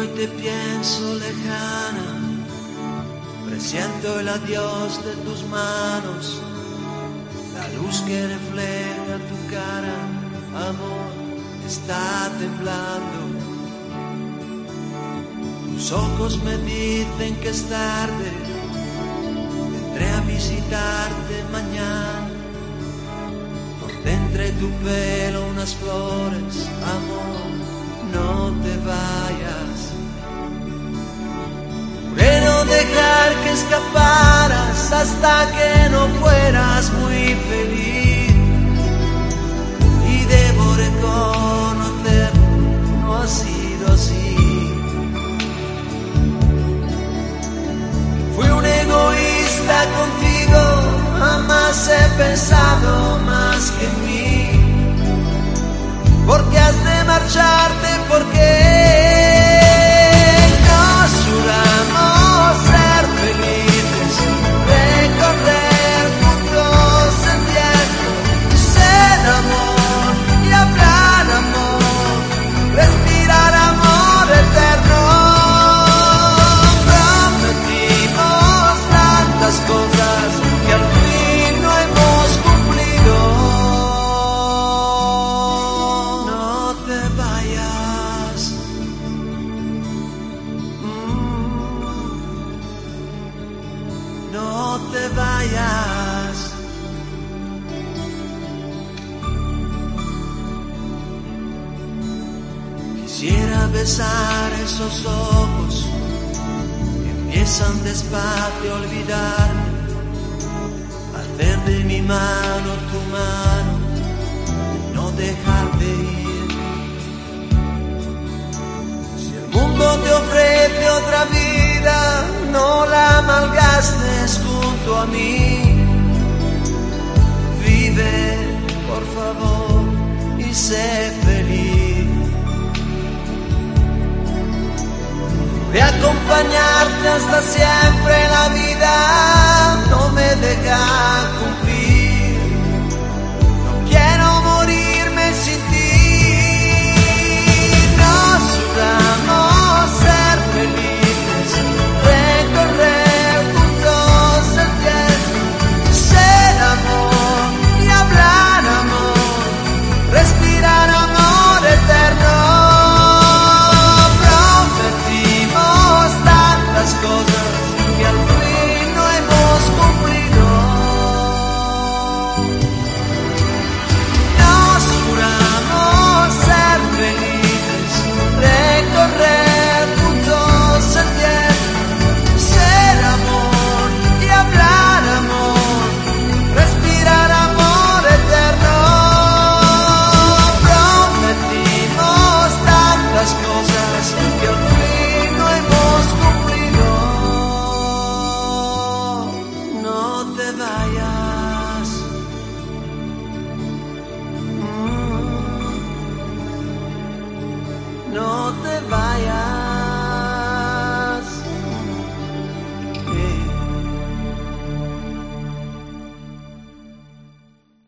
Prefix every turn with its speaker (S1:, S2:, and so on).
S1: hoy te pienso lejana, presiento el adiós de tus manos, la luz que refleja tu cara, amor, está temblando. Tus ojos me dicen que es tarde, vendré a visitarte mañana. Corté entre tu pelo unas flores, amor, escaparas hasta que no fueras muy feliz. Y debo reconocer, no ha sido así. Fui un egoísta contigo, jamás he pensado más que en mí. Porque has de marcharte, porque No te vayas. Quisiera besar esos ojos que empiezan despacio a olvidarme, hacer de mi mano tu mano y no dejarte malgastes junto a mí. Vive, por favor, y sé feliz. A acompañarte hasta siempre en la vida,